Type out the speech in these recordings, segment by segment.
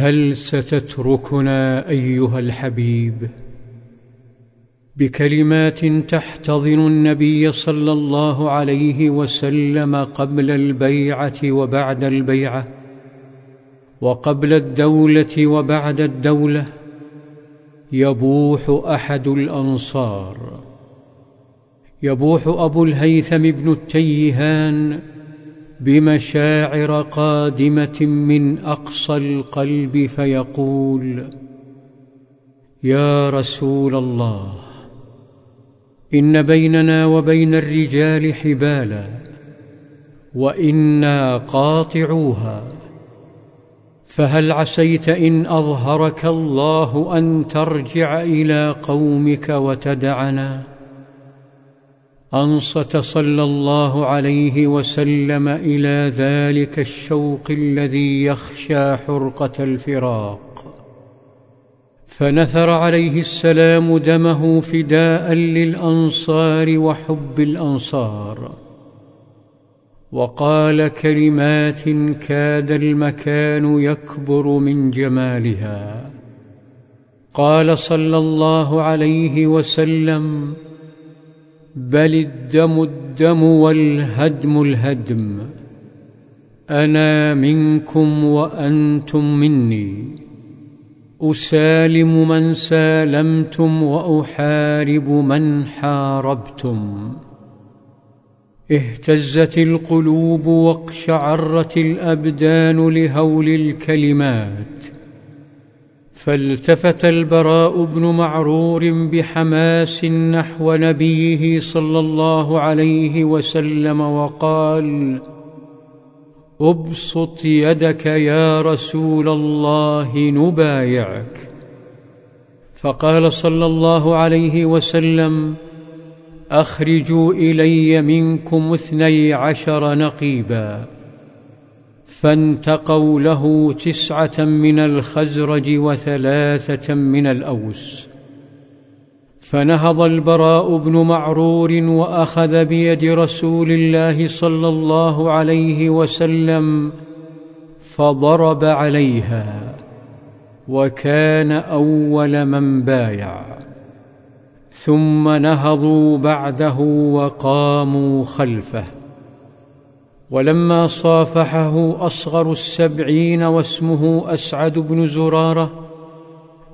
هل ستتركنا أيها الحبيب؟ بكلمات تحتضن النبي صلى الله عليه وسلم قبل البيعة وبعد البيعة وقبل الدولة وبعد الدولة يبوح أحد الأنصار. يبوح أبو الهيثم بن التيهان بمشاعر قادمة من أقصى القلب فيقول يا رسول الله إن بيننا وبين الرجال حبالا وإنا قاطعوها فهل عسيت إن أظهرك الله أن ترجع إلى قومك وتدعنا؟ أنصت صلى الله عليه وسلم إلى ذلك الشوق الذي يخشى حرقة الفراق. فنثر عليه السلام دمه فداء للأنصار وحب الأنصار. وقال كلمات كاد المكان يكبر من جمالها. قال صلى الله عليه وسلم بل الدم الدم والهدم الهدم. أنا منكم وأنتم مني. أسالم من سالمتم وأحارب من حاربتم. اهتزت القلوب واقشعرت الأبدان لهول الكلمات. فالتفت البراء بن معرور بحماس نحو نبيه صلى الله عليه وسلم وقال أبسط يدك يا رسول الله نبايعك. فقال صلى الله عليه وسلم أخرجوا إلي منكم اثني عشر نقيبا. فانتقوا له تسعة من الخزرج وثلاثة من الأوس. فنهض البراء بن معرور وأخذ بيد رسول الله صلى الله عليه وسلم فضرب عليها وكان أول من بايع. ثم نهضوا بعده وقاموا خلفه. ولما صافحه أصغر السبعين واسمه أسعد بن زرارة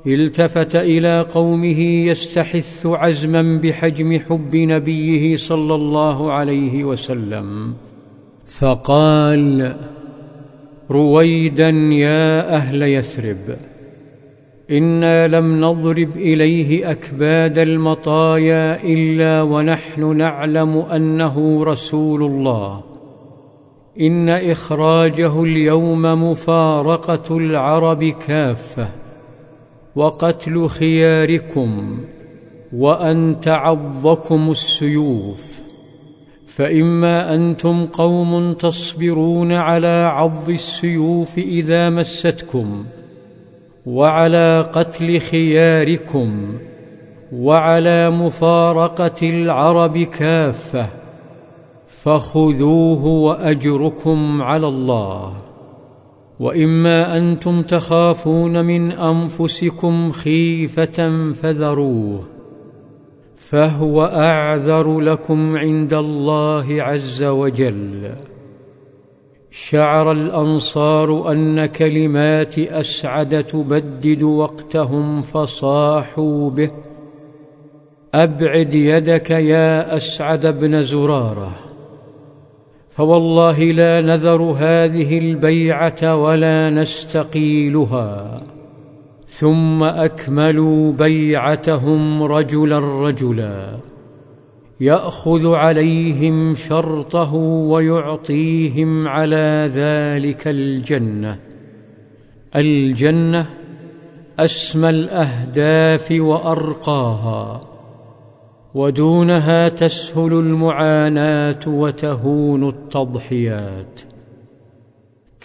التفت إلى قومه يستحث عزما بحجم حب نبيه صلى الله عليه وسلم. فقال رويدا يا أهل يثرب إنا لم نضرب إليه أكباد المطايا إلا ونحن نعلم أنه رسول الله إن إخراجه اليوم مفارقة العرب كافة وقتل خياركم وأن تعظكم السيوف فإما أنتم قوم تصبرون على عض السيوف إذا مستكم وعلى قتل خياركم وعلى مفارقة العرب كافة. فخذوه وأجركم على الله. وإما أنتم تخافون من أنفسكم خيفة فذروه فهو أعذر لكم عند الله عز وجل. شعر الأنصار أن كلمات أسعد تبدد وقتهم فصاحوا به. أبعد يدك يا أسعد بن زرارة. فوالله لا نذر هذه البيعة ولا نستقيلها. ثم أكملوا بيعتهم رجلا رجلا. يأخذ عليهم شرطه ويعطيهم على ذلك الجنة. الجنة أسمى الأهداف وأرقاها. ودونها تسهل المعاناة وتهون التضحيات.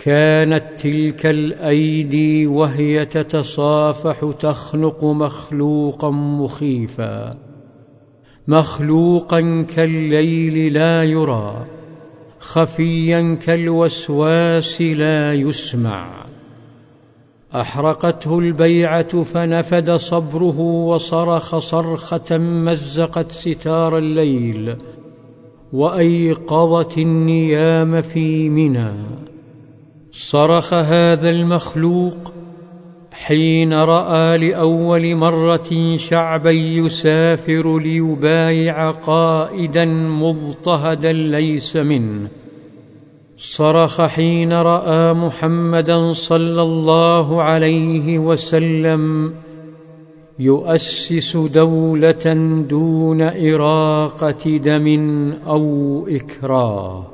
كانت تلك الأيدي وهي تتصافح تخنق مخلوقا مخيفا. مخلوقا كالليل لا يرى خفيا كالوسواس لا يسمع. أحرقته البيعة فنفد صبره وصرخ صرخة مزقت ستار الليل وأيقظت النيام في منى. صرخ هذا المخلوق حين رأى لأول مرة شعبا يسافر ليبايع قائدا مضطهدا ليس منه. صرخ حين رأى محمدا صلى الله عليه وسلم يؤسس دولة دون إراقة دم أو إكراه.